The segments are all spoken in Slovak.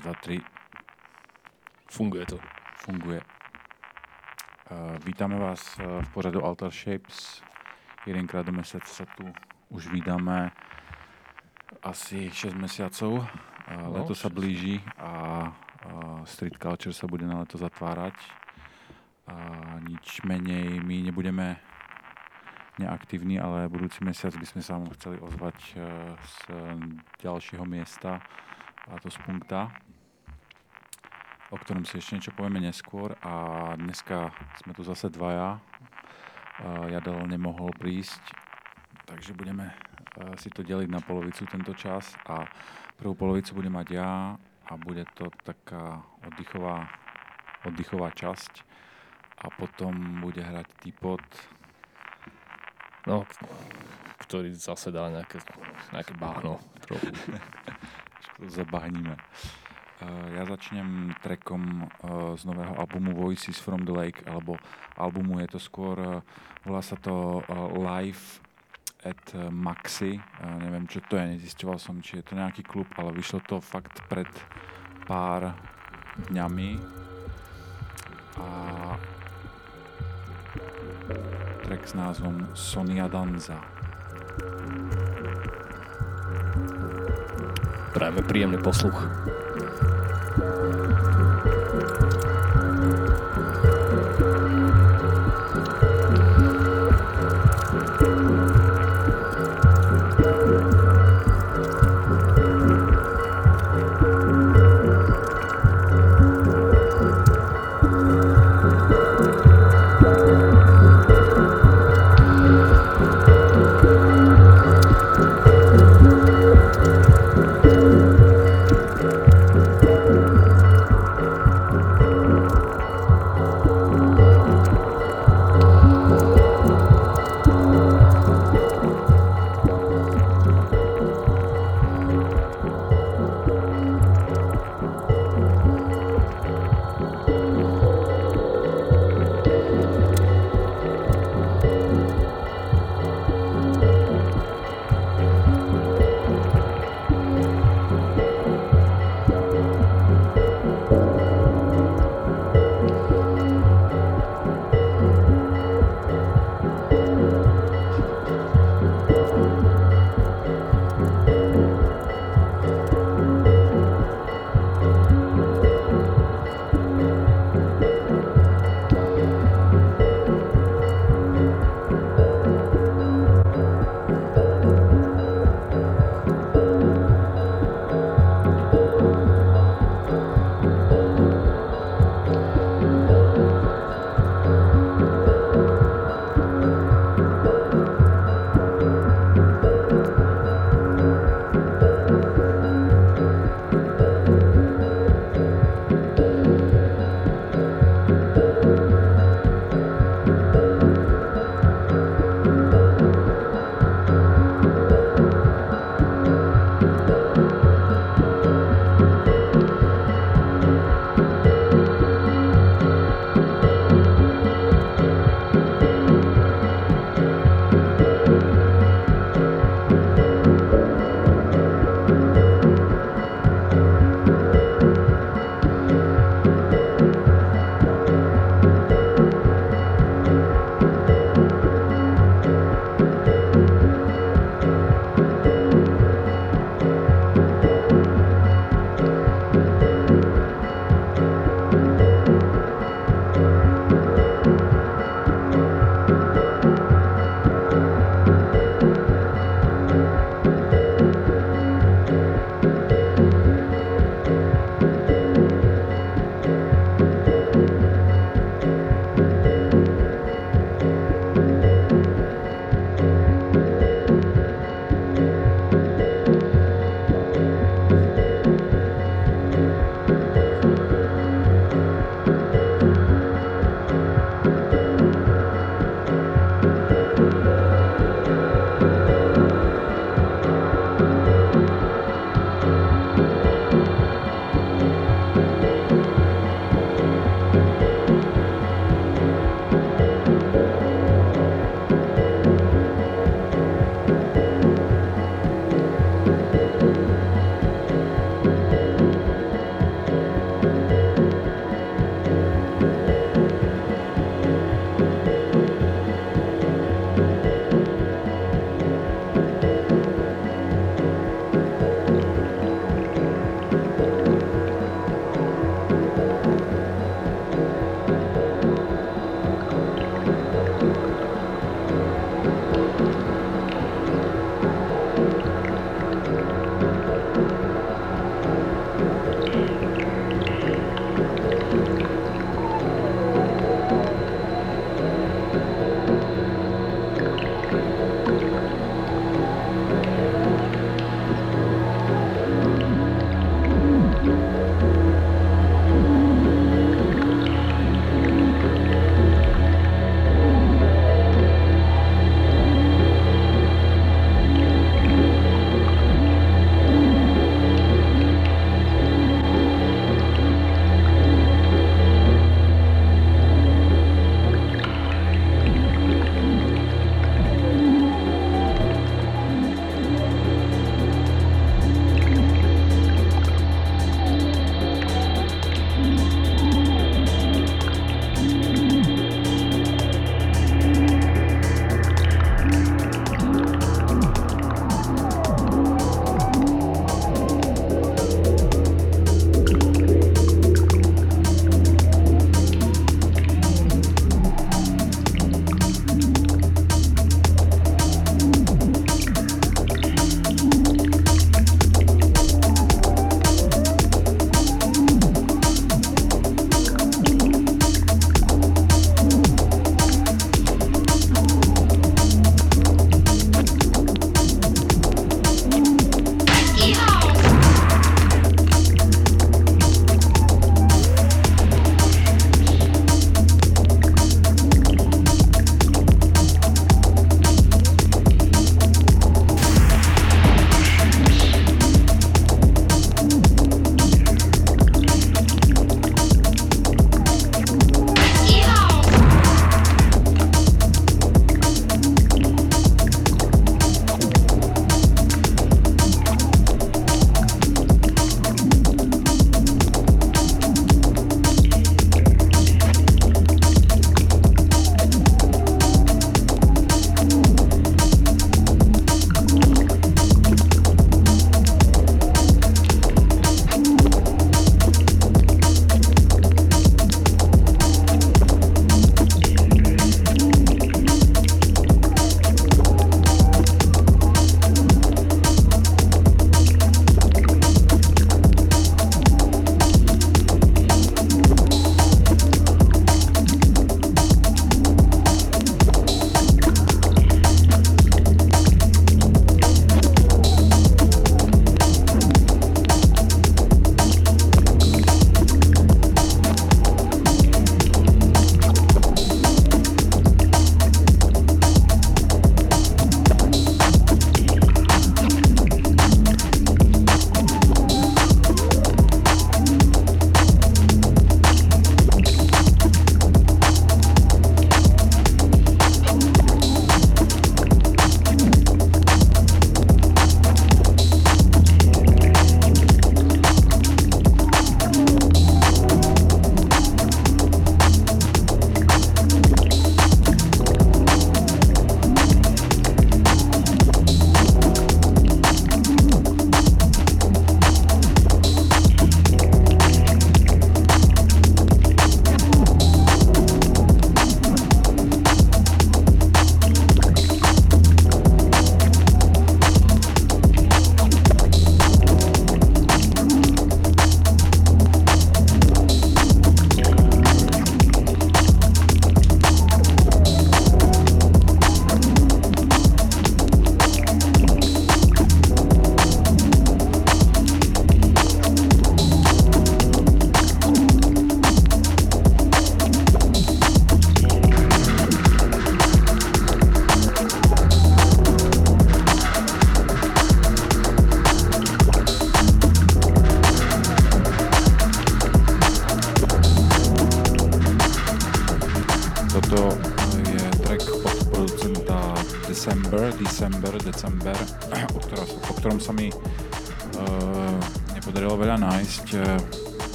raz, dva, tri. Funguje to. Funguje. Uh, vítame vás uh, v pořadu Altar Shapes. Jedenkrát do mesiaca sa tu už vydáme asi 6 mesiacov. Uh, No, leto sa blíži a uh, street culture sa bude na leto zatvárať. A nič menej my nebudeme neaktívni, ale budúci mesiac by sme sa vám chceli ozvať z ďalšieho miesta, a to z Punkta o ktorom si ešte niečo povieme neskôr a dneska sme tu zase dvaja. Jadel nemohol prísť, takže budeme uh, si to deliť na polovicu tento čas a prvú polovicu budem mať ja a bude to taká oddychová, oddychová časť a potom bude hrať Tipot. No, ktorý zase dá nejaké, nejaké bahno. Trochu. Zabahníme. Uh, ja začnem trackom uh, z nového albumu Voices from the Lake, alebo albumu je to skôr, uh, volá sa to Live at Maxi, neviem čo to je, nezisťoval som, či je to nejaký klub, ale vyšlo to fakt pred pár dňami a track s názvom Sonia Danza. Prajeme príjemný posluch.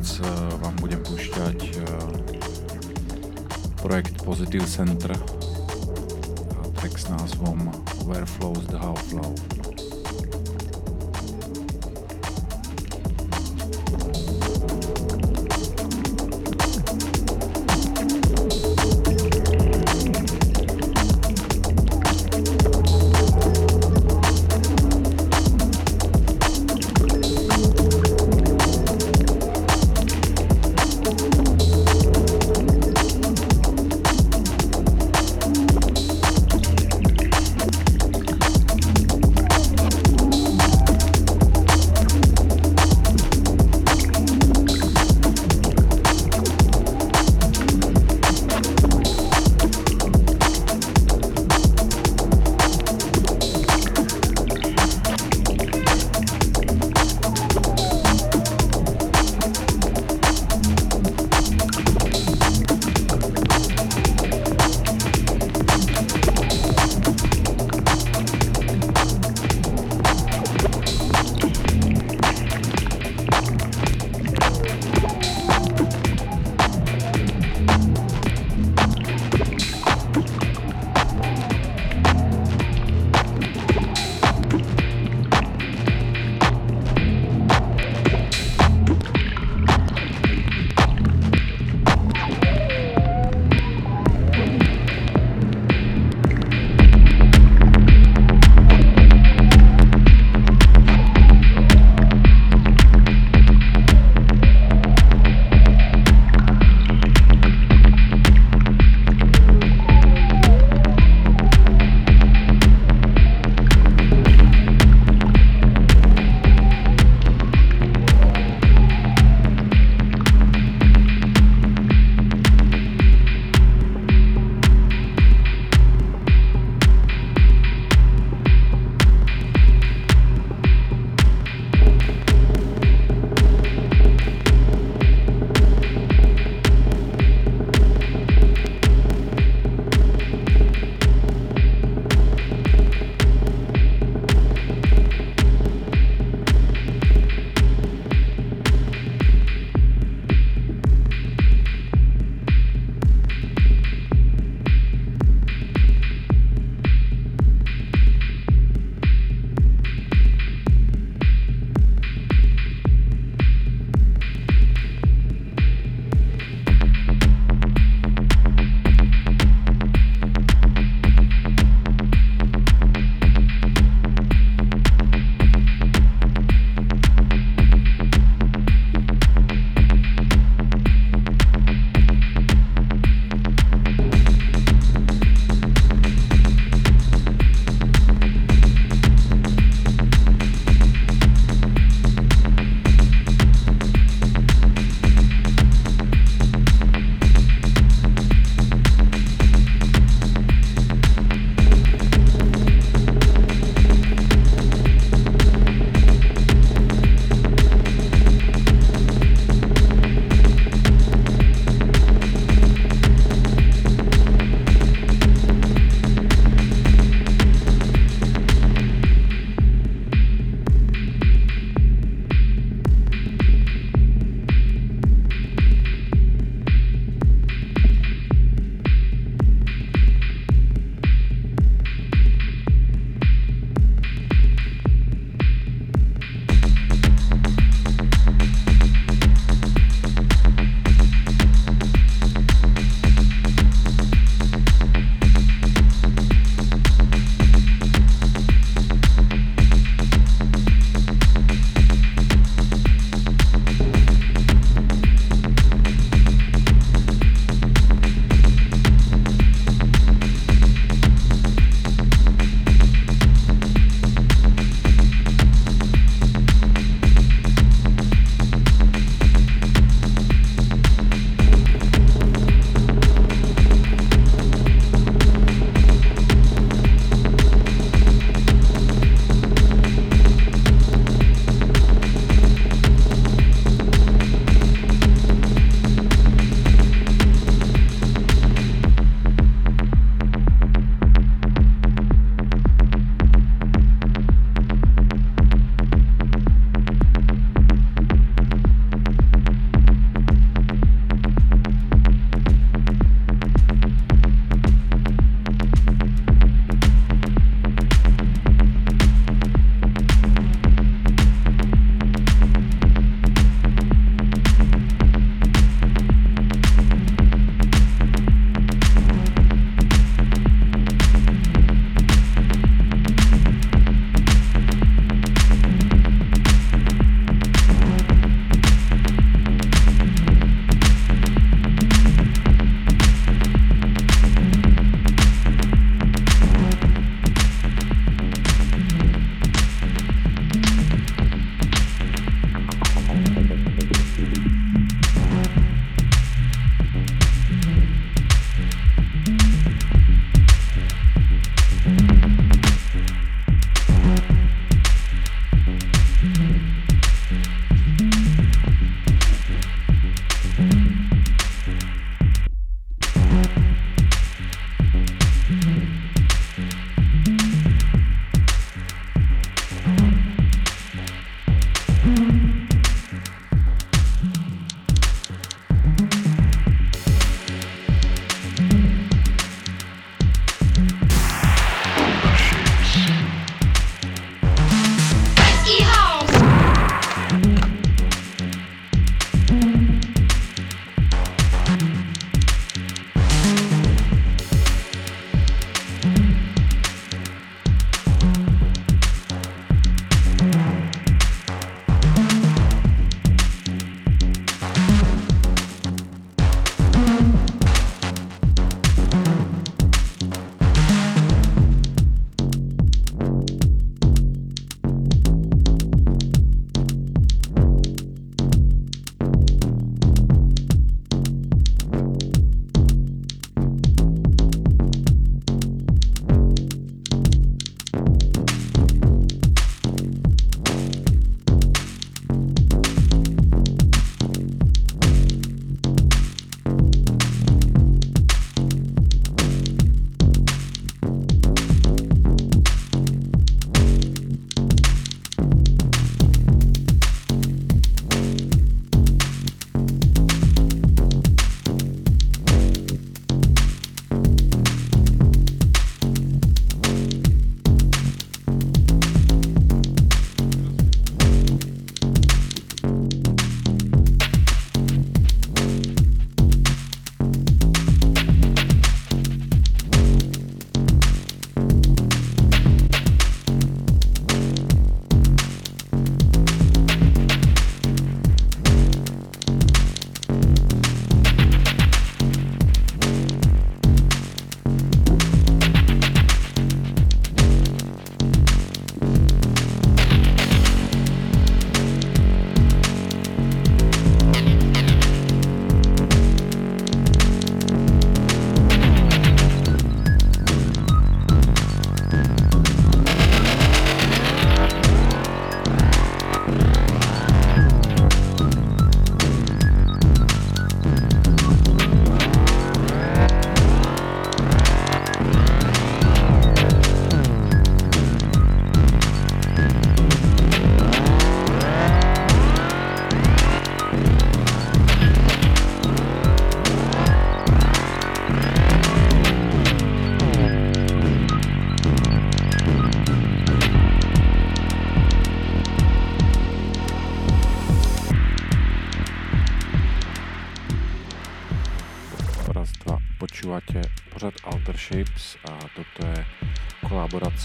Vec uh, vám budem púšťať uh, projekt Positive Center,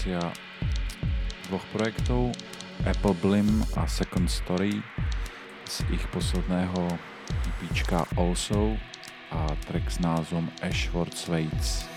kolaborácia dvoch projektov Apple Blim a Second Story z ich posledného EPčka Also a track s názvom Ashford Waits.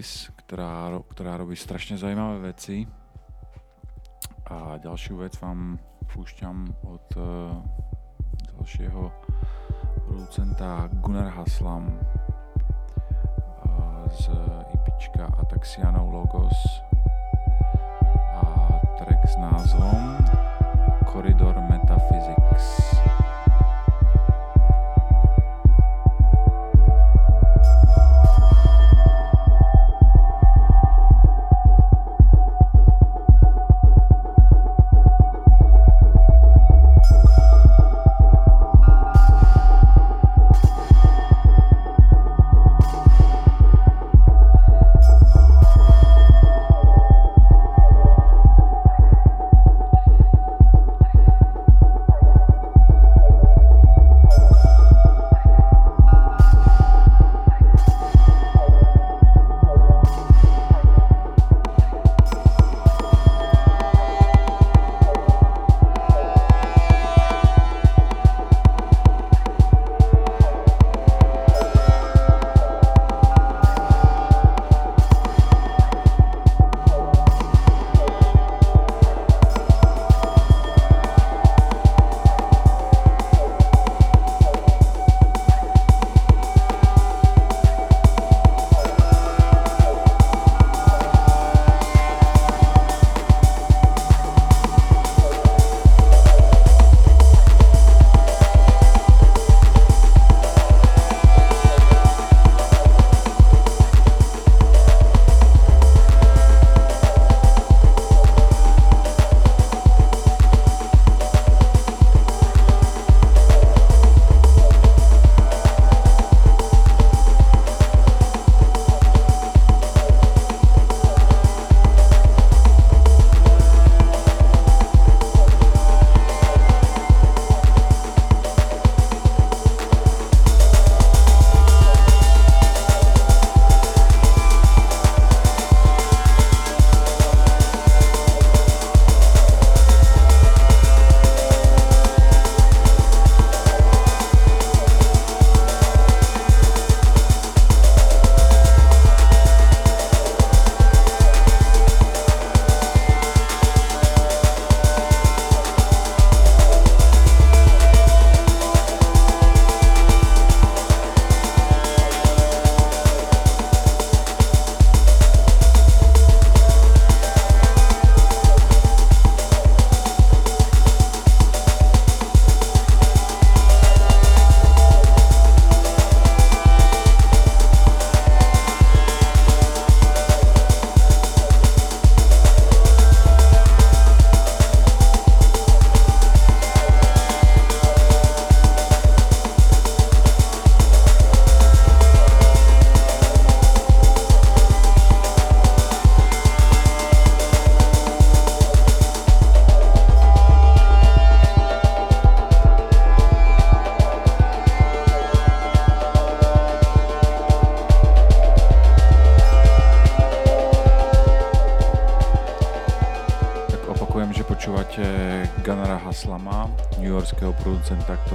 Alice, ktorá, ktorá robí strašne zaujímavé veci. A ďalšiu vec vám púšťam od uh, ďalšieho producenta Gunnar Haslam uh, z IPčka Ataxianov Logos a track s názvom Corridor Metaphysics.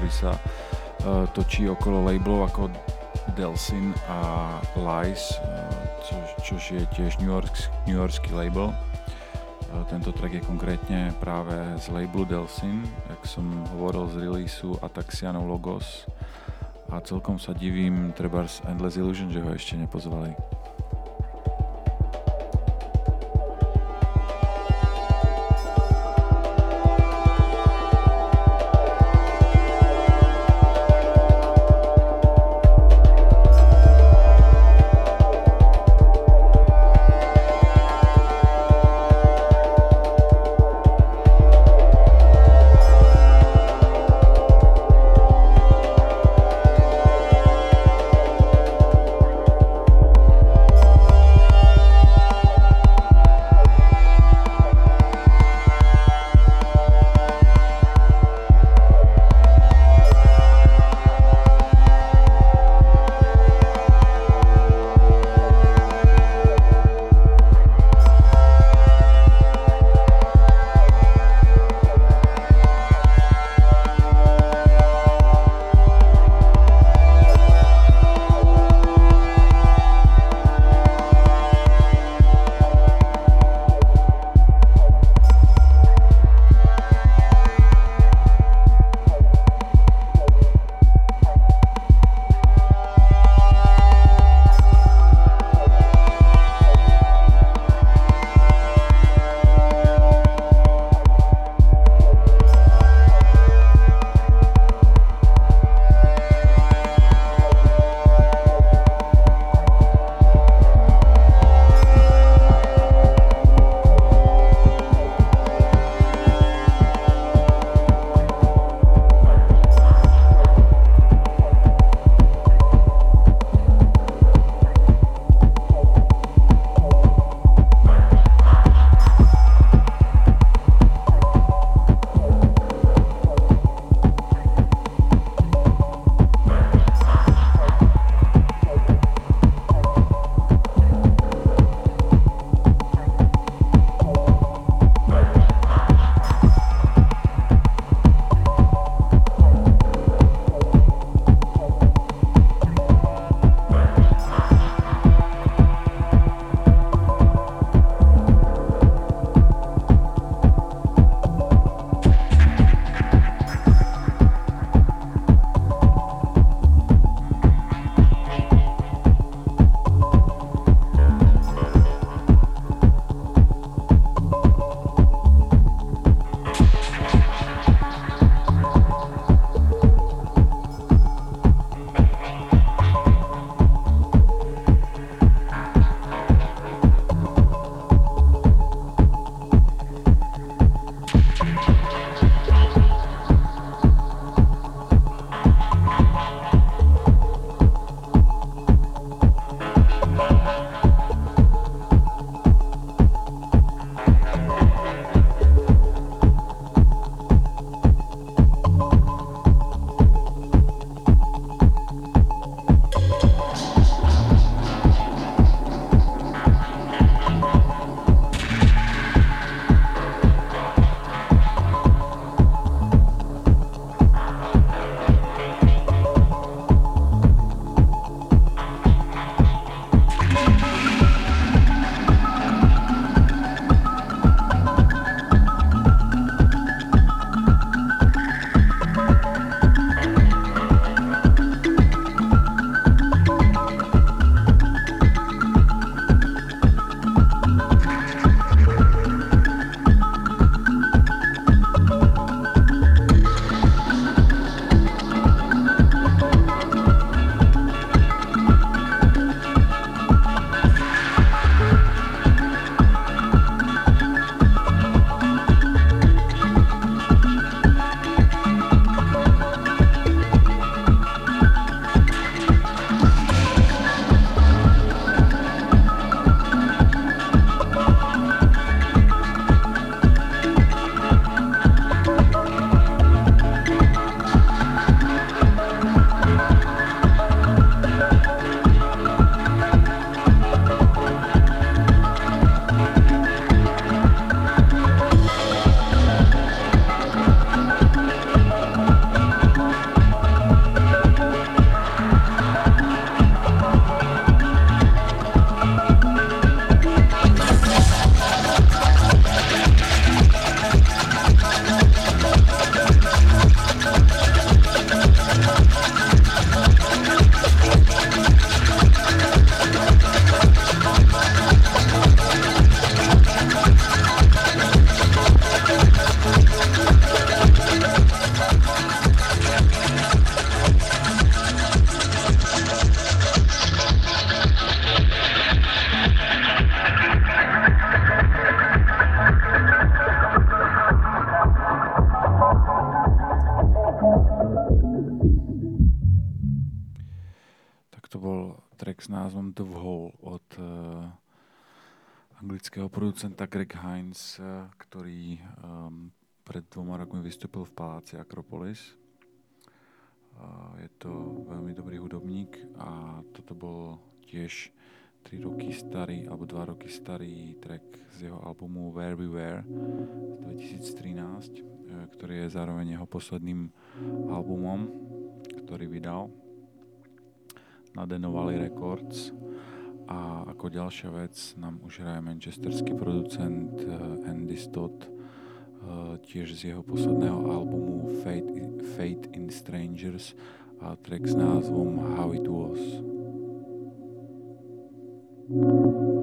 Ktorý sa uh, točí okolo labelov ako Delsin a Lies, uh, čo, čož je tiež New, York, New Yorkský label. Uh, tento track je konkrétne práve z labelu Delsin, jak som hovoril z releaseu Ataxiano Logos a celkom sa divím z Endless Illusion, že ho ešte nepozvali. Anglického producenta Greg Hines, uh, ktorý um, pred dvoma rokmi vystúpil v paláci Akropolis. Uh, je to veľmi dobrý hudobník a toto bol tiež 3 roky starý, alebo 2 roky starý track z jeho albumu Where We Were z 2013, ktorý je zároveň jeho posledným albumom, ktorý vydal na Denovali Records a ako ďalšia vec nám už hraje manchesterský producent uh, Andy Stott uh, tiež z jeho posledného albumu Fate, Fate in Strangers a track s názvom How It Was. Yeah.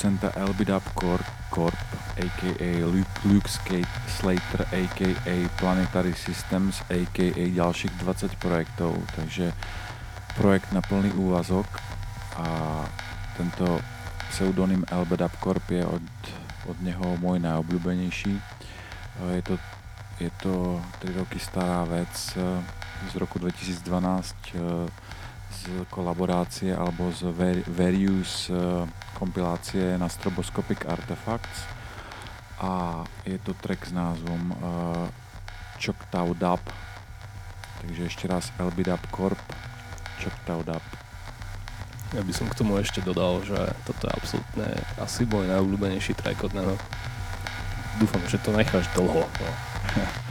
Producenta Elbidab Corp, Corp a.k.a. Luke, Slater a.k.a. Planetary Systems a.k.a. ďalších 20 projektov, takže projekt na plný úvazok a tento pseudonym Elbidab Corp je od, od neho môj najobľúbenejší. Je to je to 3 roky stará vec eh, z roku 2012 eh, z kolaborácie alebo z Various eh, kompilácie na Stroboscopic Artifacts a je to track s názvom uh, Choctaw Dub takže ešte raz LB Dub Corp Choctaw Dub Ja by som k tomu ešte dodal, že toto je absolútne asi môj najobľúbenejší track od neho. Dúfam, že to necháš dlho. No.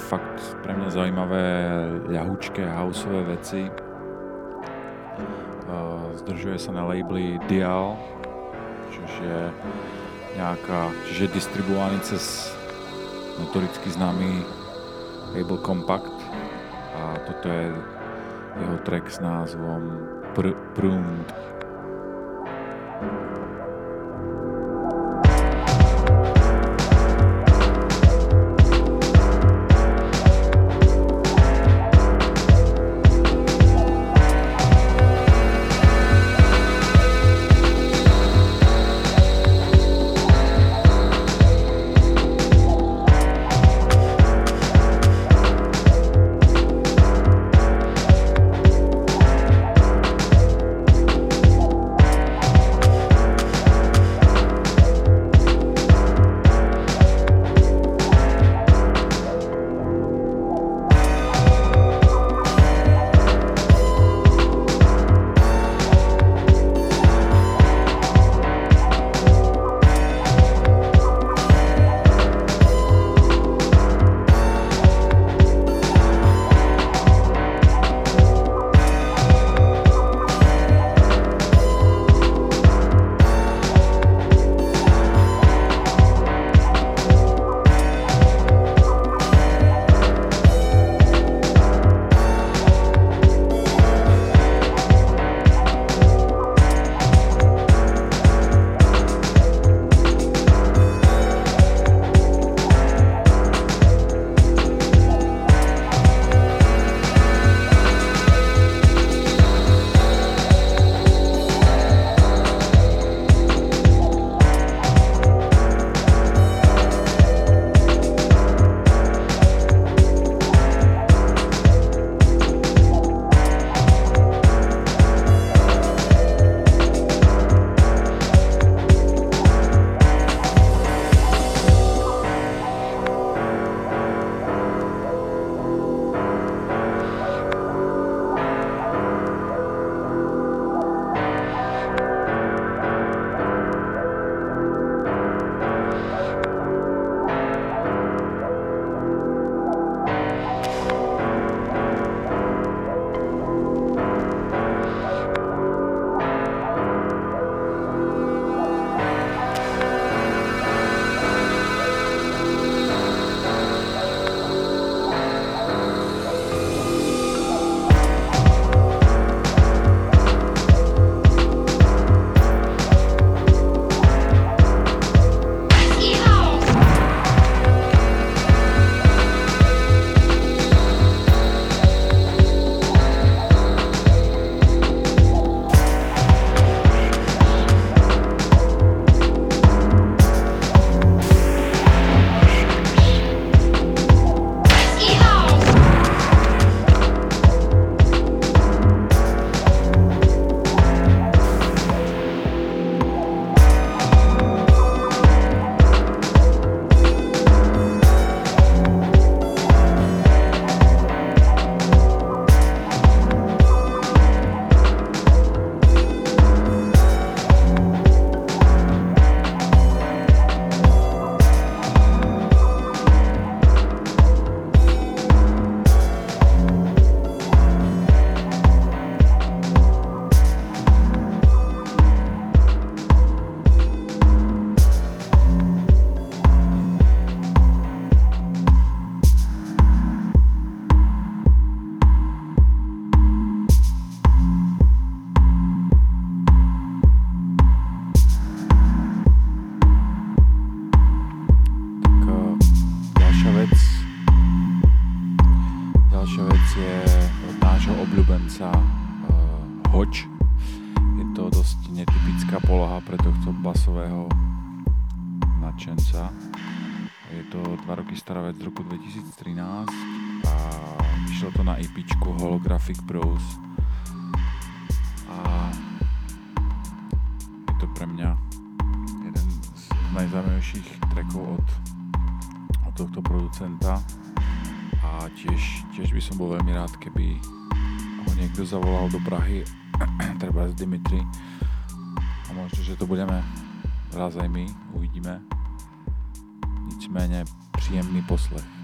fakt pre mňa zaujímavé ľahučké houseové veci. Zdržuje sa na labeli Dial, čiže je nejaká, čiže je distribuovaný cez notoricky známy label Compact a toto je jeho track s názvom Pr- Pruned. tiež by som bol veľmi rád, keby ho niekto zavolal do Prahy, treba z Dimitri. A možno, že to budeme raz aj my, uvidíme. Nicméně příjemný poslech.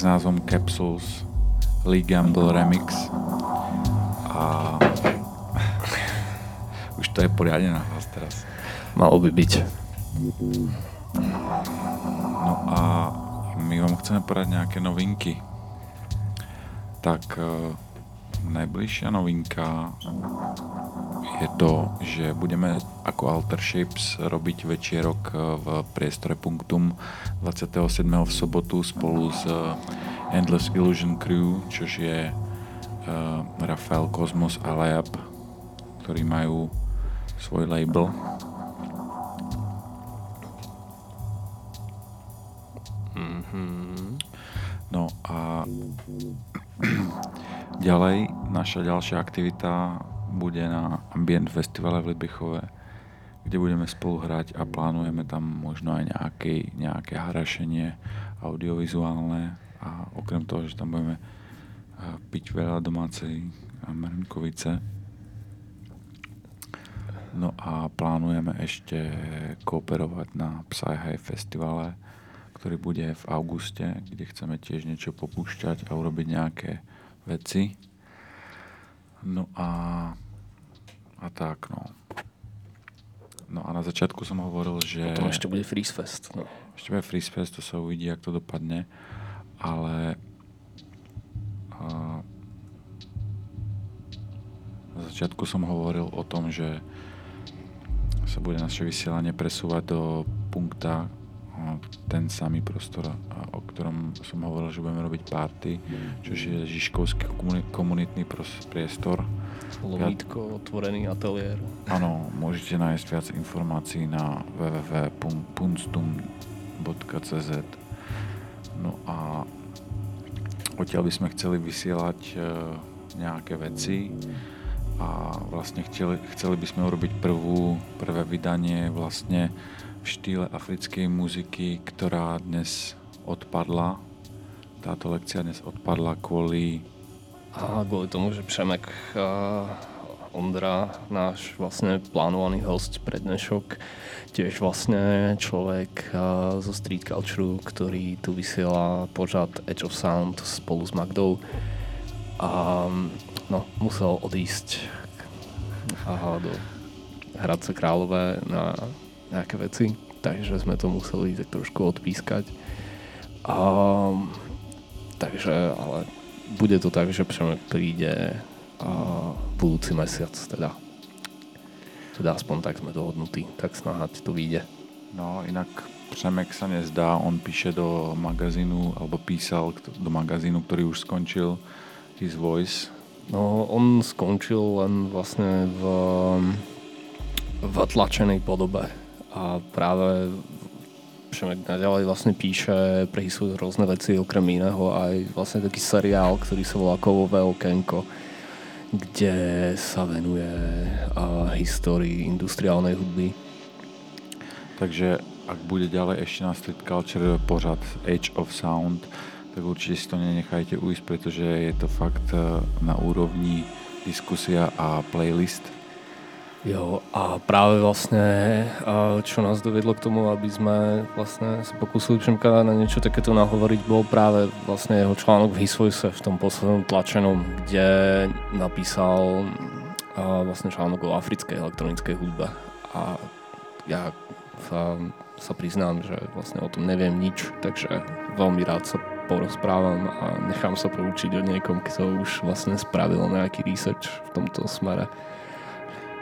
S názvom Capsules Lee Gamble Remix a už to je poriadne na hlas teraz. Malo by byť. No a my vám chceme porať nejaké novinky. Tak uh, najbližšia novinka je to, že budeme ako Alter Shapes robiť večierok eh, v priestore Punktum 27. v sobotu spolu s eh, Endless Illusion Crew, čož je uh, Rafael Cosmos a Layab, ktorí majú svoj label. Mm-hmm. No a ďalej, naša ďalšia aktivita bude na Ambient Festivale v Libichove, kde budeme spolu hrať a plánujeme tam možno aj nejaké, nejaké hrašenie audiovizuálne a okrem toho, že tam budeme piť veľa domácej mrnkovice. No a plánujeme ešte kooperovať na Psy festivale, ktorý bude v auguste, kde chceme tiež niečo popúšťať a urobiť nejaké veci. No a, a tak, no. No a na začiatku som hovoril, že... Potom ešte bude Freeze Fest. No. Ešte bude Freeze Fest, to sa uvidí, ak to dopadne. Ale... A, na začiatku som hovoril o tom, že sa bude naše vysielanie presúvať do punkta, ten samý prostor, o ktorom som hovoril, že budeme robiť party, čo je Žižkovský komunitný priestor. Lovítko, otvorený ateliér. Áno, môžete nájsť viac informácií na www.punstum.cz No a odtiaľ by sme chceli vysielať e, nejaké veci a vlastne chceli, chceli by sme urobiť prvú, prvé vydanie vlastne v štýle africkej muziky, ktorá dnes odpadla. Táto lekcia dnes odpadla kvôli... A kvôli tomu, že Přemek uh, Ondra, náš vlastne plánovaný host pre dnešok, tiež vlastne človek uh, zo Street Culture, ktorý tu vysiela pořad Edge of Sound spolu s Magdou. A no, musel odísť aha, do Hradce Králové na nejaké veci, takže sme to museli tak trošku odpískať. A, takže, ale bude to tak, že Přemek príde a, budúci mesiac, teda. Teda aspoň tak sme dohodnutí, tak snáhať to vyjde. No, inak Přemek sa nezdá, on píše do magazínu, alebo písal do magazínu, ktorý už skončil, His Voice. No, on skončil len vlastne v, v tlačenej podobe a práve Šemek naďalej vlastne píše, prehysuje rôzne veci, okrem iného aj vlastne taký seriál, ktorý sa volá Kovové okenko, kde sa venuje a, histórii industriálnej hudby. Takže ak bude ďalej ešte na Street Culture pořad Age of Sound, tak určite si to nenechajte ujsť, pretože je to fakt eh, na úrovni diskusia a playlist. Jo, a práve vlastne, čo nás dovedlo k tomu, aby sme vlastne sa pokúsili Přemka na niečo takéto nahovoriť, bol práve vlastne jeho článok v Hisvojse v tom poslednom tlačenom, kde napísal vlastne článok o africkej elektronickej hudbe. A ja sa, sa priznám, že vlastne o tom neviem nič, takže veľmi rád sa porozprávam a nechám sa poučiť od niekom, kto už vlastne spravil nejaký research v tomto smere.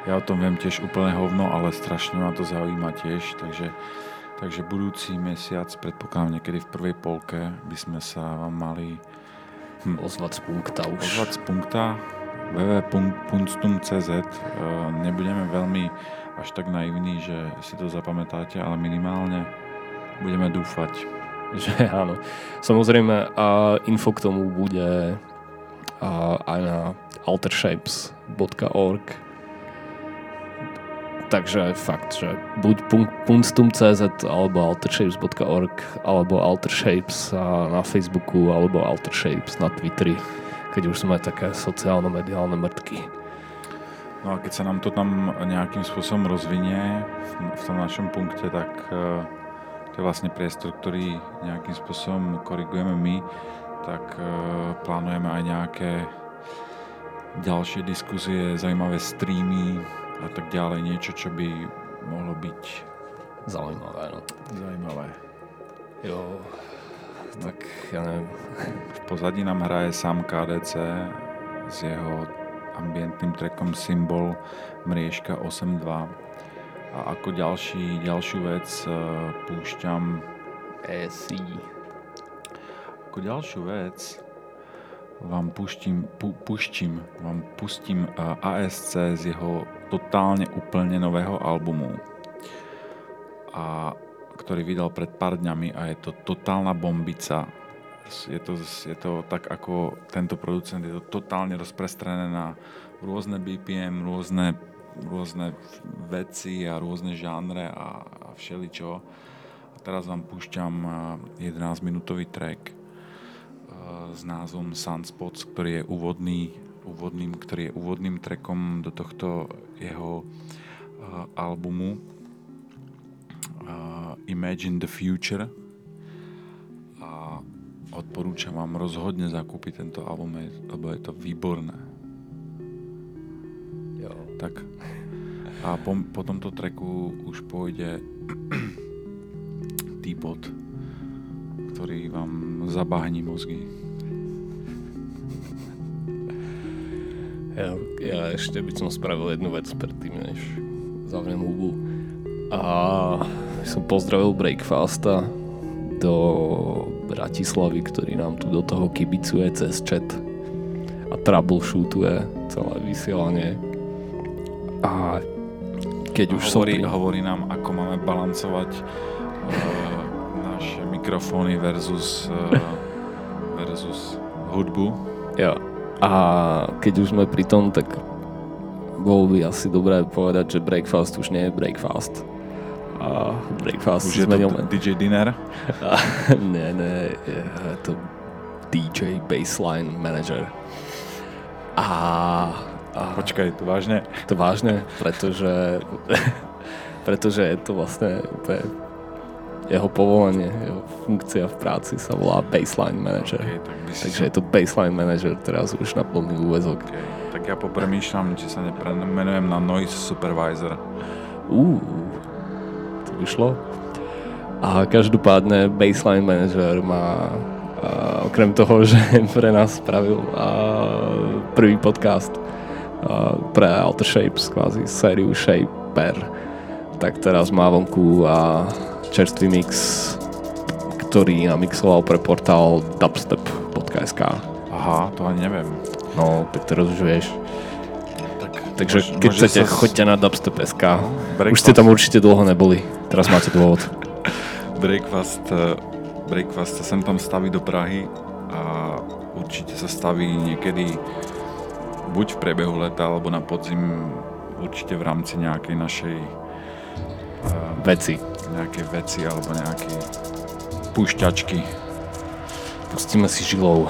Ja o tom viem tiež úplne hovno, ale strašne ma to zaujíma tiež, takže, takže budúci mesiac, predpokladám niekedy v prvej polke, by sme sa vám mali hm, ozvať z punkta už. Ozvať z punkta www.punstum.cz Nebudeme veľmi až tak naivní, že si to zapamätáte, ale minimálne budeme dúfať. Že áno. Samozrejme, a info k tomu bude aj na altershapes.org Takže fakt, že buď punstum.cz alebo altershapes.org alebo altershapes na Facebooku alebo altershapes na Twitteri, keď už sme také sociálno-mediálne mrtky. No a keď sa nám to tam nejakým spôsobom rozvinie v tom našom punkte, tak e, to je vlastne priestor, ktorý nejakým spôsobom korigujeme my, tak e, plánujeme aj nejaké ďalšie diskuzie, zaujímavé streamy, a tak ďalej. Niečo, čo by mohlo byť zaujímavé. No. Zaujímavé. Jo, tak ja neviem. V pozadí nám hraje sám KDC s jeho ambientným trackom Symbol Mriežka 8.2 a ako ďalší, ďalšiu vec uh, púšťam ESI. Ako ďalšiu vec vám puštím, pu, puštím, vám pustím uh, ASC z jeho totálne úplne nového albumu, a, ktorý vydal pred pár dňami a je to totálna bombica. Je to, je to tak ako tento producent, je to totálne rozprestrené na rôzne BPM, rôzne, rôzne veci a rôzne žánre a, a všeličo. A teraz vám púšťam 11-minútový track s názvom Sunspots, ktorý je úvodný úvodným, ktorý je úvodným trekom do tohto jeho uh, albumu uh, Imagine the Future a odporúčam vám rozhodne zakúpiť tento album, lebo je to výborné. Jo. Tak a po, po tomto treku už pôjde T-Bot, ktorý vám zabahní mozgy. Ja, ja ešte by som spravil jednu vec predtým, než zavriem hubu. A som pozdravil Breakfasta do Bratislavy, ktorý nám tu do toho kibicuje cez chat a troubleshootuje celé vysielanie. A keď už hovorí, som... Hovorí nám, ako máme balancovať uh, naše mikrofóny versus, uh, versus hudbu. Ja, a keď už sme pri tom, tak bolo by asi dobré povedať, že breakfast už nie je breakfast. A breakfast už je to DJ Dinner? ne, ne, je to DJ Baseline Manager. A, a Počkaj, to vážne? To vážne, pretože pretože je to vlastne úplne jeho povolanie, jeho funkcia v práci sa volá baseline manager. Okay, tak Takže je to baseline manager teraz už na plný úvezok. Okay. Tak ja popremýšľam, či sa nepremenujem na noise supervisor. Uú, to vyšlo. A každopádne baseline manager má a okrem toho, že pre nás spravil a, prvý podcast a, pre Alter Shapes, kvázi sériu Shaper, tak teraz má vonku a čerstvý mix, ktorý namixoval pre portál dubstep.sk. Aha, to ani neviem. No, tak teraz už vieš. Tak, Takže môž, keď chcete, sa... choďte na dubstep.sk. No, už ste tam určite dlho neboli. Teraz máte dôvod. breakfast, eh, breakfast sa sem tam staví do Prahy a určite sa staví niekedy buď v priebehu leta, alebo na podzim určite v rámci nejakej našej veci. Nejaké veci alebo nejaké pušťačky. pustíme si žilou.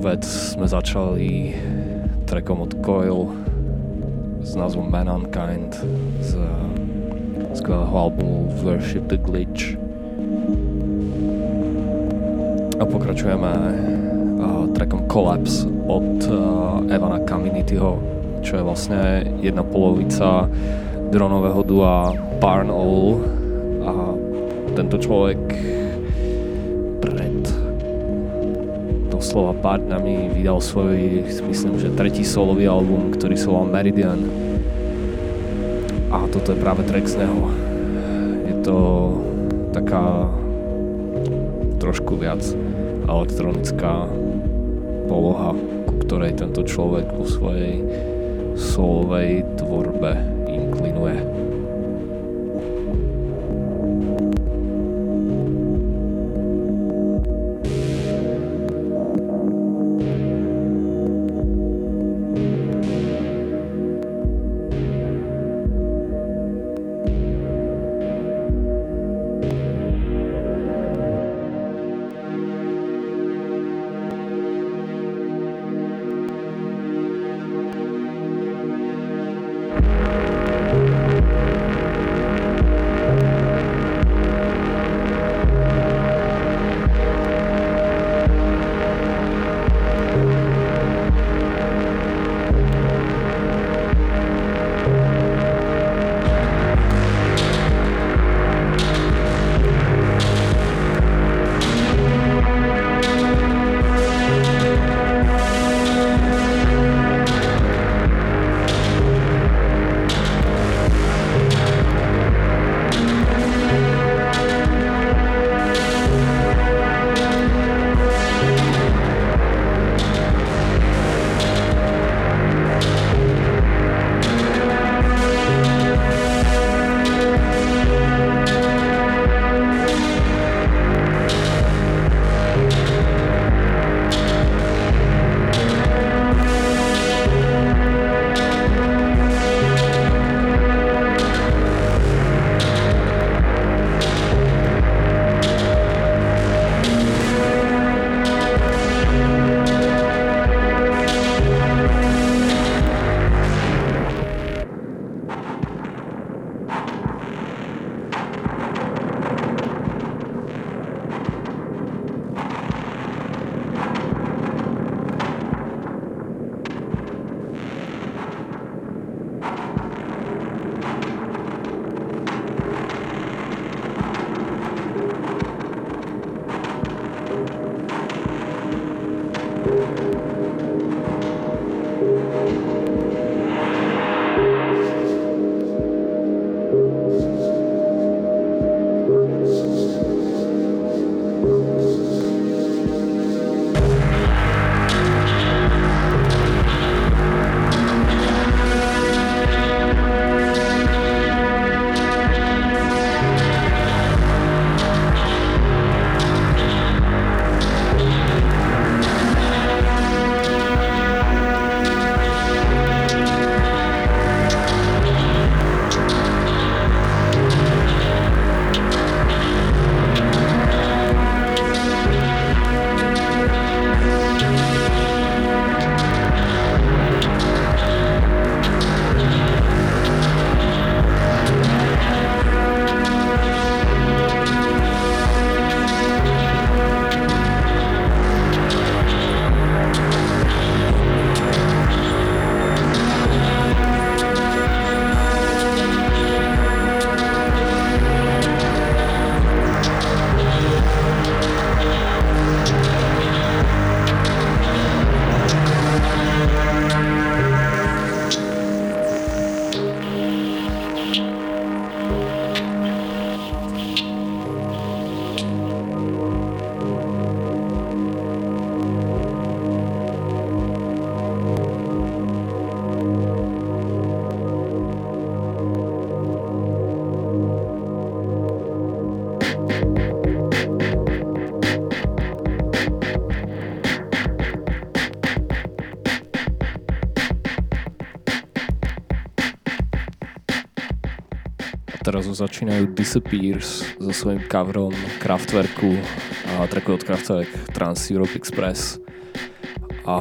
Vec sme začali trackom od Coil s názvom Man Unkind z skvelého albumu Worship the Glitch. A pokračujeme uh, trackom Collapse od uh, Evana Communityho, čo je vlastne jedna polovica dronového dua Barn Owl a tento človek doslova pár dňami vydal svoj, myslím, že tretí solový album, ktorý sa volá Meridian a toto je práve track z neho. Je to taká trošku viac elektronická poloha, ku ktorej tento človek vo svojej solovej tvorbe začínajú Disappears so svojím coverom Kraftwerku a tracku od Kraftwerk Trans Europe Express a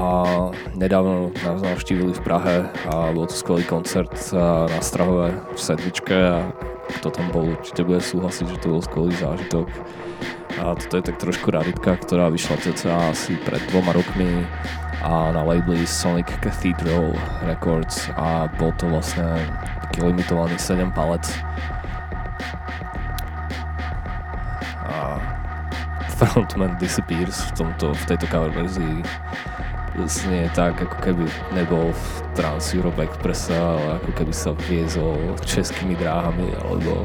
nedávno nás navštívili v Prahe a bol to skvelý koncert na Strahové v sedmičke a kto tam bol, určite bude súhlasiť, že to bol skvelý zážitok. A toto je tak trošku raritka, ktorá vyšla cca asi pred dvoma rokmi a na labeli Sonic Cathedral Records a bol to vlastne taký limitovaný 7 palec. Frontman Disappears v, tomto, v tejto cover verzii znie tak, ako keby nebol v Trans Europe Express, ale ako keby sa viezol českými dráhami alebo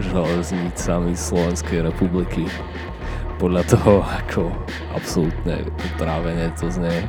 železnicami Slovenskej republiky. Podľa toho, ako absolútne utrávenie to znie.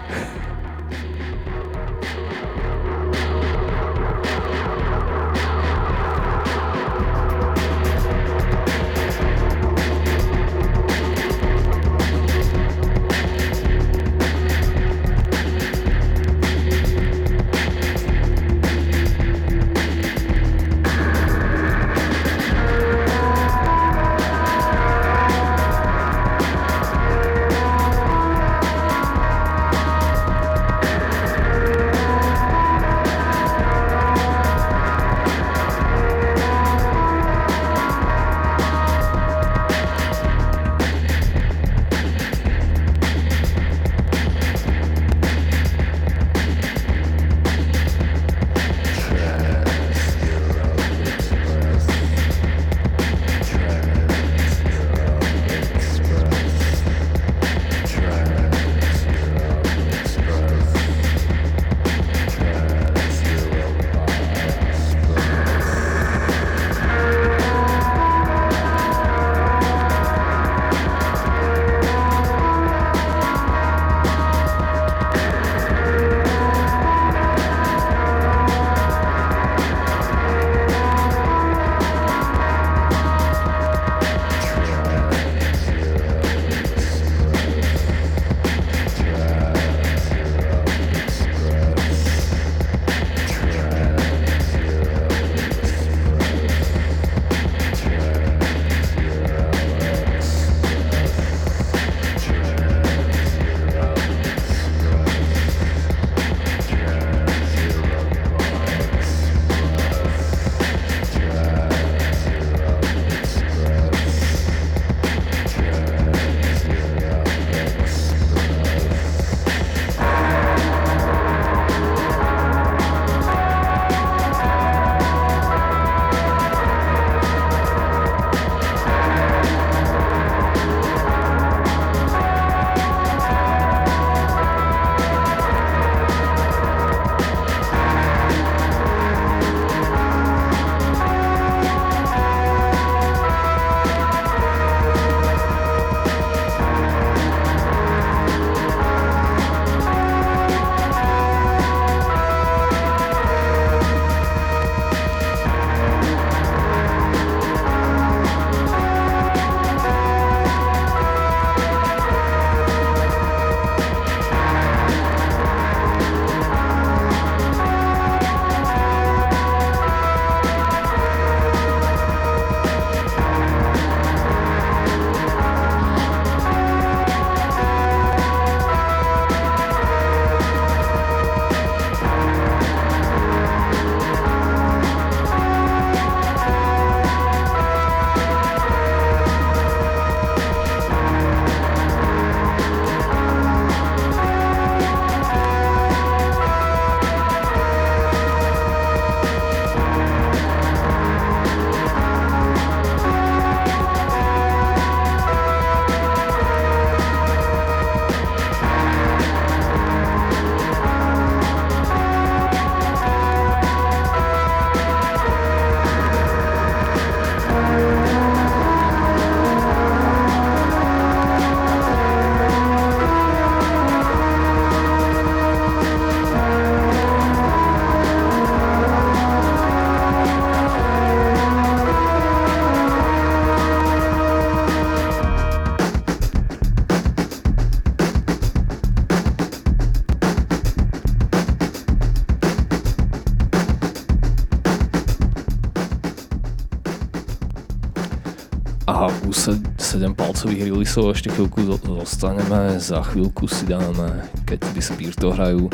Releaseov ešte chvíľku zostaneme, za chvíľku si dáme, keď Disappear to hrajú,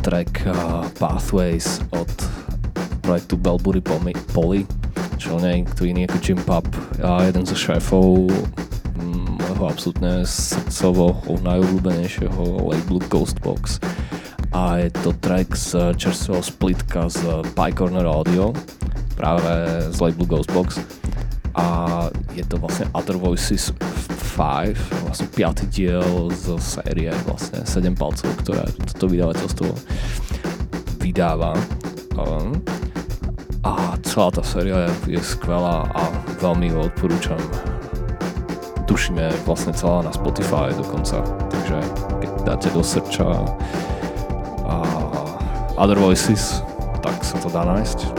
track Pathways od projektu Belbury Poly, natočil niekto iný ako Jim Pub a jeden zo šéfov mm, môjho absolútne srdcovo najobľúbenejšieho labelu Ghostbox a je to track z čerstvého splitka z Pie Corner Audio práve z labelu Ghostbox a je to vlastne Other Voices 5, vlastne piatý diel z série vlastne 7 palcov, ktoré toto vydavateľstvo vydáva. Um, a celá tá séria je, je skvelá a veľmi ju odporúčam. Tušíme vlastne celá na Spotify dokonca, takže keď dáte do srča a Other Voices, tak sa to dá nájsť.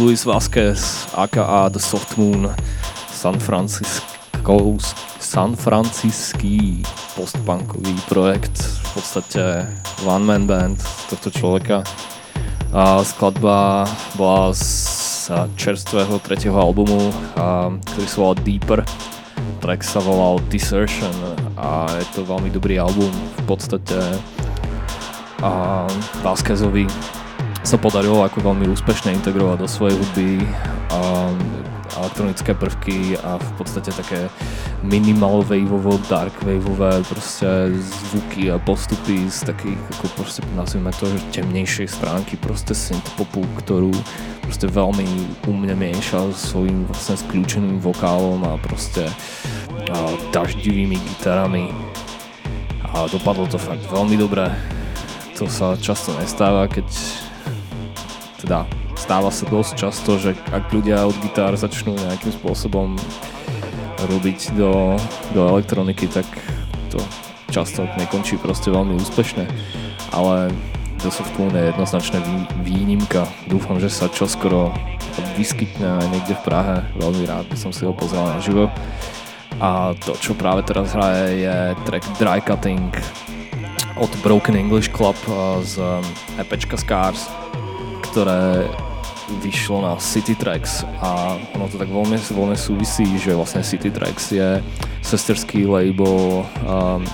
Luis Vasquez, aka The Soft Moon, San Francisco, San Franciský postpunkový projekt, v podstate one man band tohto človeka. A skladba bola z čerstvého tretieho albumu, a, ktorý sa volal Deeper. Track sa volal Desertion a je to veľmi dobrý album. V podstate a Vasquezovi sa podarilo ako veľmi úspešne integrovať do svojej hudby um, elektronické prvky a v podstate také minimal waveovo, dark waveové proste zvuky a postupy z takých, ako proste nazvime to, že temnejšej stránky proste synthpopu, ktorú proste veľmi umne mieša svojím vlastne skľúčeným vokálom a proste a daždivými gitarami a dopadlo to fakt veľmi dobre. To sa často nestáva, keď teda stáva sa dosť často, že ak ľudia od gitár začnú nejakým spôsobom robiť do, do elektroniky, tak to často nekončí proste veľmi úspešne. Ale The Soft Moon je jednoznačne výnimka. Dúfam, že sa čoskoro vyskytne aj niekde v Prahe. Veľmi rád by som si ho pozrel na živo. A to, čo práve teraz hraje, je track Dry Cutting od Broken English Club z EPčka Scars ktoré vyšlo na City Tracks a ono to tak voľne, voľne súvisí, že vlastne City Tracks je sesterský label um,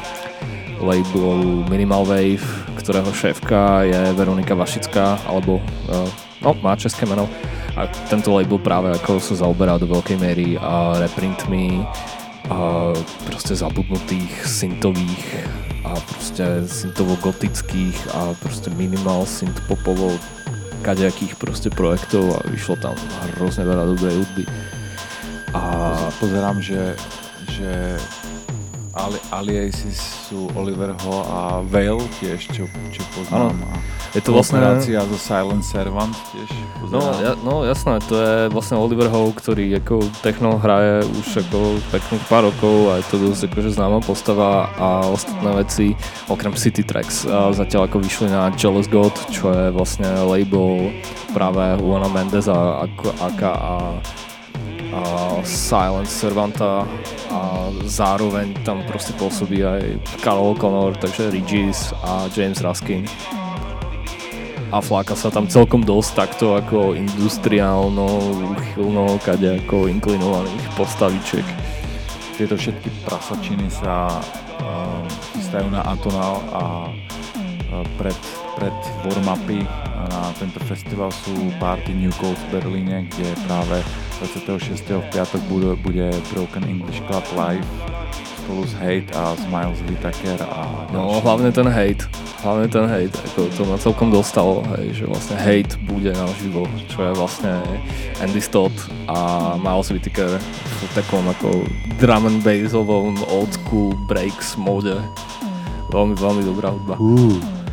label Minimal Wave, ktorého šéfka je Veronika Vašická, alebo uh, no, má české meno. A tento label práve ako sa zaoberá do veľkej miery a reprintmi a proste zabudnutých syntových a proste syntovo-gotických a proste minimal synth popovo kadejakých proste projektov a vyšlo tam hrozne veľa dobrej hudby. A pozerám, že, že Ali, Aliasis sú Oliver Ho a Veil tiež, čo, čo poznám. Ano. Je to vlastne... so Silent Servant tiež No, ja, no jasné, to je vlastne Oliver Ho, ktorý ako techno hraje už ako pekných pár rokov a je to dosť akože známa postava a ostatné veci, okrem City Tracks, a zatiaľ ako vyšli na Jealous God, čo je vlastne label práve Juana Mendeza aka a a Silent Servanta a zároveň tam proste pôsobí aj Carl O'Connor, takže Regis a James Ruskin. A fláka sa tam celkom dosť takto ako industriálno, úchylno, kade ako inklinovaných postavičiek. Tieto všetky prasačiny sa uh, chystajú na Atonal a uh, pred, pred warm-upy na tento festival sú party New Coast v Berlíne, kde práve 26. v piatok bude, bude Broken English Club live spolu s Hate a s Miles Whittaker a No hlavne ten Hate, hlavne ten Hate, ako to ma celkom dostalo, hej, že vlastne Hate bude na živo, čo je vlastne Andy Stott a Miles Whittaker v takom ako drum and bassovom old school breaks mode. Veľmi, veľmi dobrá hudba. Uh.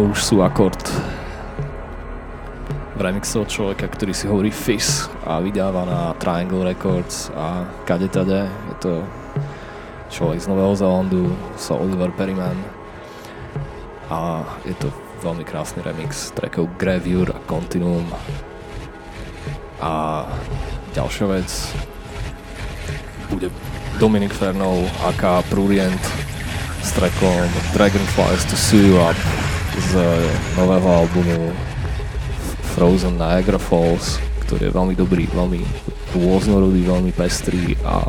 Toto už sú akord. Remix od človeka, ktorý si hovorí Fizz a vydáva na Triangle Records a kade tade. Je to človek z Nového Zelandu, sa Oliver Perryman. A je to veľmi krásny remix trackov Gravure a Continuum. A ďalšia vec bude Dominic Fernov aka Prurient s trackom Dragonflies to Sue Up z nového albumu Frozen Niagara Falls, ktorý je veľmi dobrý, veľmi rôznorodý, veľmi pestrý a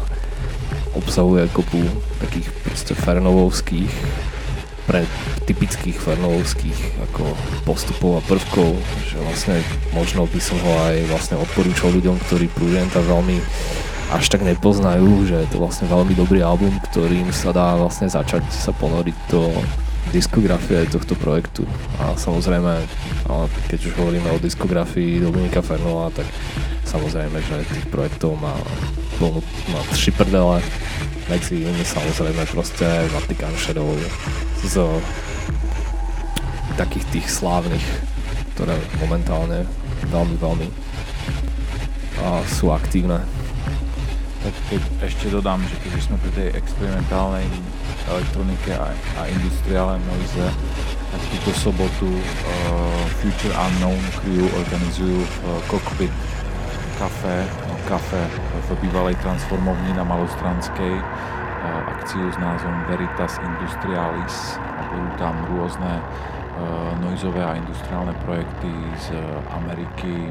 obsahuje kopu takých proste fernovovských pre typických fernovovských ako postupov a prvkov, že vlastne možno by som ho aj vlastne odporúčal ľuďom, ktorí Prudenta veľmi až tak nepoznajú, že je to vlastne veľmi dobrý album, ktorým sa dá vlastne začať sa ponoriť do diskografie tohto projektu. A samozrejme, keď už hovoríme o diskografii Dominika Fernova, tak samozrejme, že tých projektov má, plnú, má tři prdele, medzi nimi samozrejme proste Vatican Shadow z takých tých slávnych, ktoré momentálne veľmi, veľmi a sú aktívne. Tak keď ešte dodám, že keď sme pri tej experimentálnej elektronike a, a industriálnej noise, tak túto sobotu uh, Future Unknown Crew organizujú v uh, Cockpit kafe, no, kafe v bývalej transformovni na Malostranskej uh, akciu s názvom Veritas Industrialis. A budú tam rôzne noizové a industriálne projekty z Ameriky,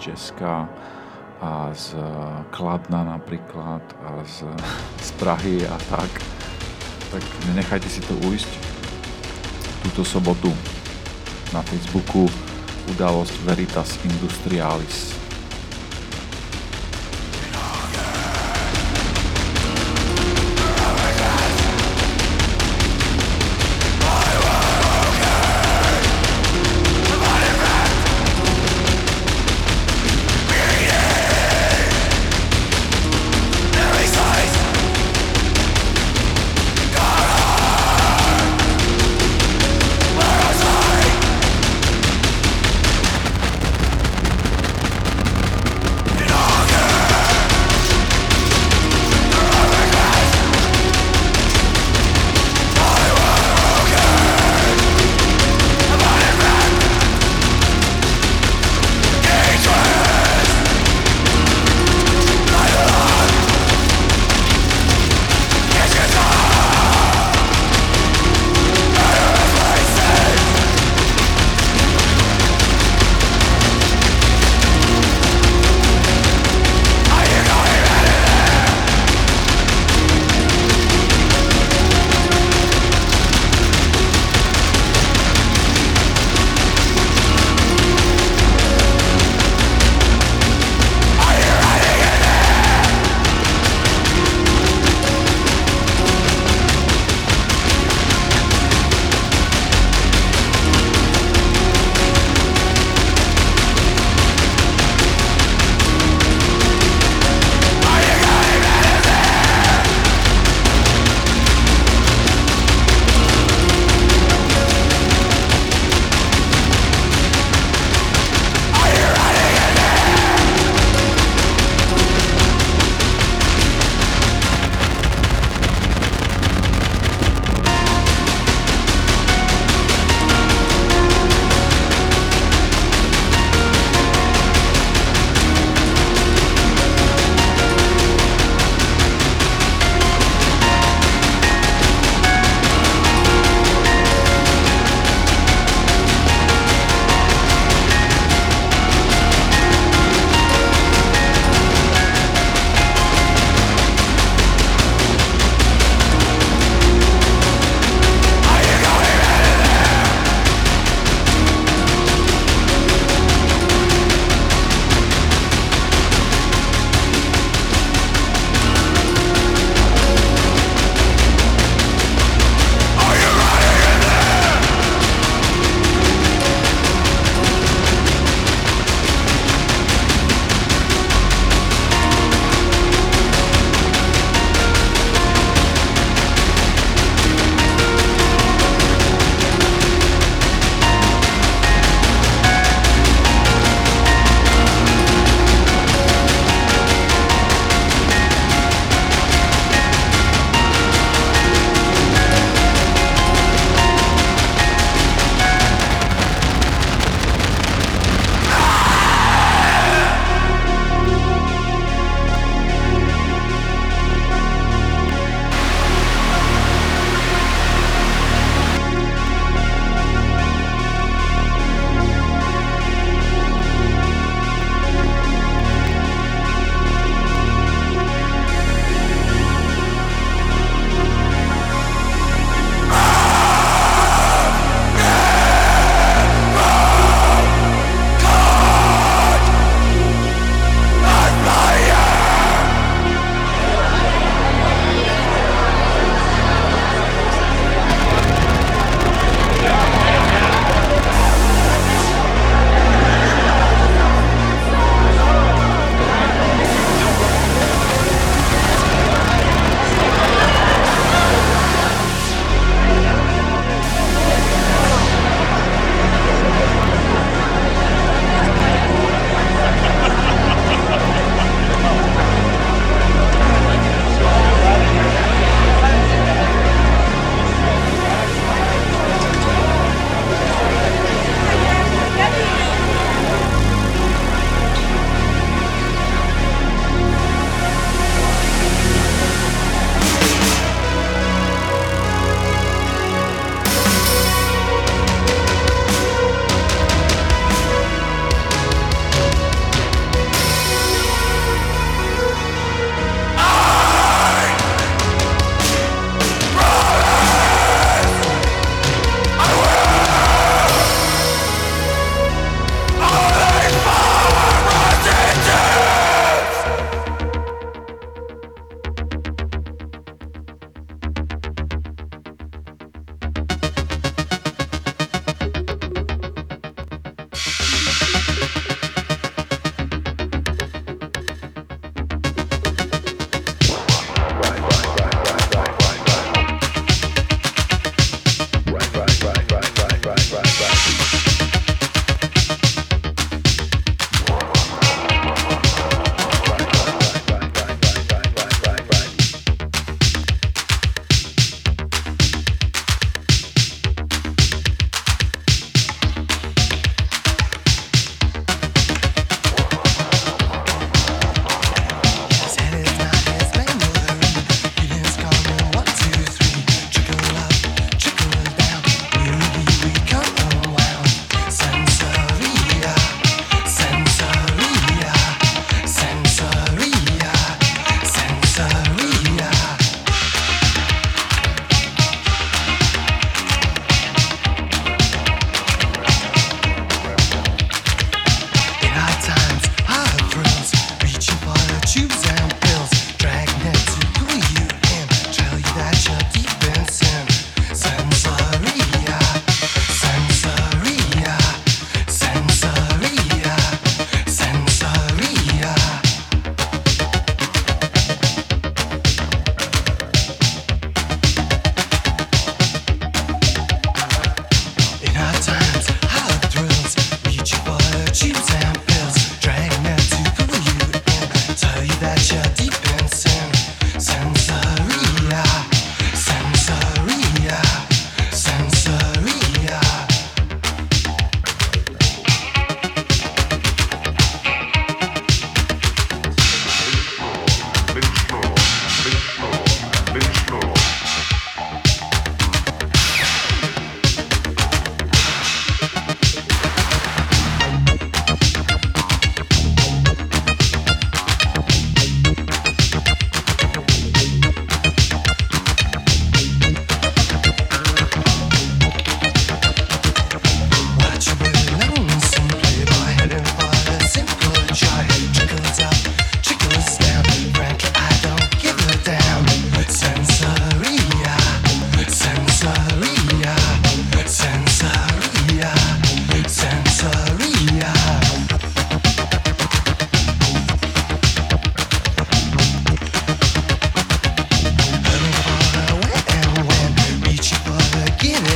Česka, a z Kladna napríklad a z, z Prahy a tak. Tak nenechajte si to ujsť. Túto sobotu na Facebooku udalosť Veritas Industrialis.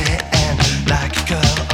and like a girl.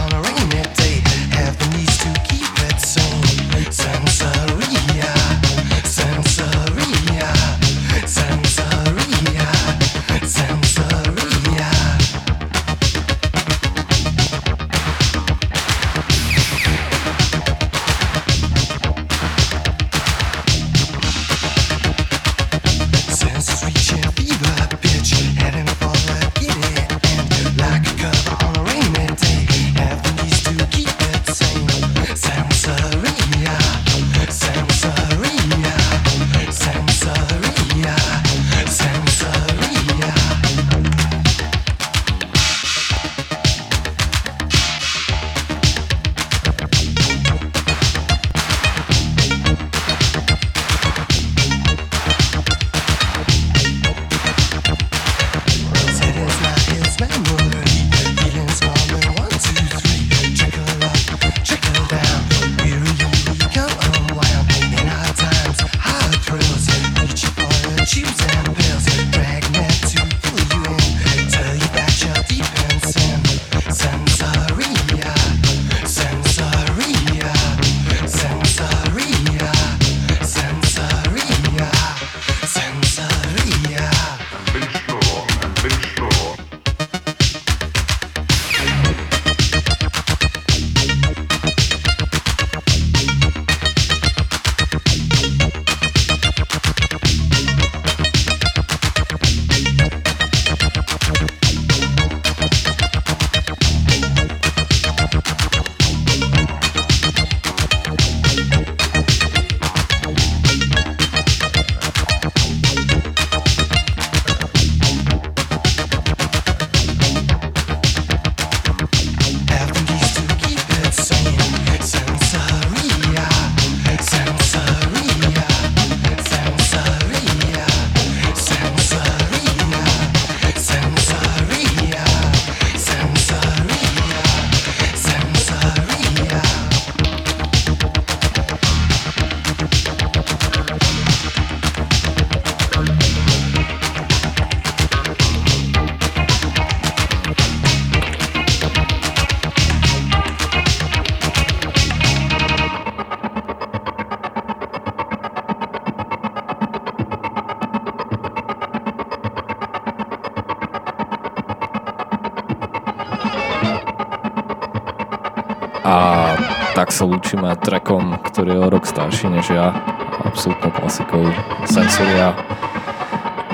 Sa lúčime trackom, ktorý je o rok starší než ja. Absolutnou klasikou Sensoria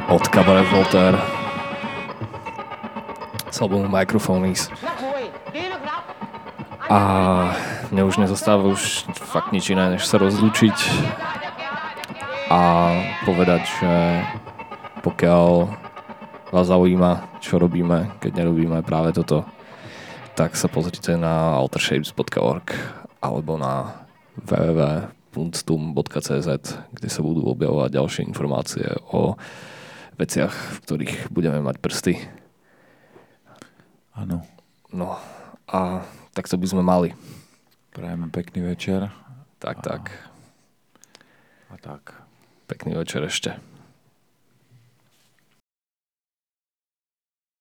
od Cabaret Voltaire s albumu Microphonies. A mne už nezostáva už fakt nič iné, než sa rozlúčiť a povedať, že pokiaľ vás zaujíma, čo robíme, keď nerobíme práve toto, tak sa pozrite na altershapes.org alebo na www.punstum.cz, kde sa budú objavovať ďalšie informácie o veciach, v ktorých budeme mať prsty. Áno. No a tak to by sme mali. Prajeme pekný večer. Tak, a... tak. A tak. Pekný večer ešte.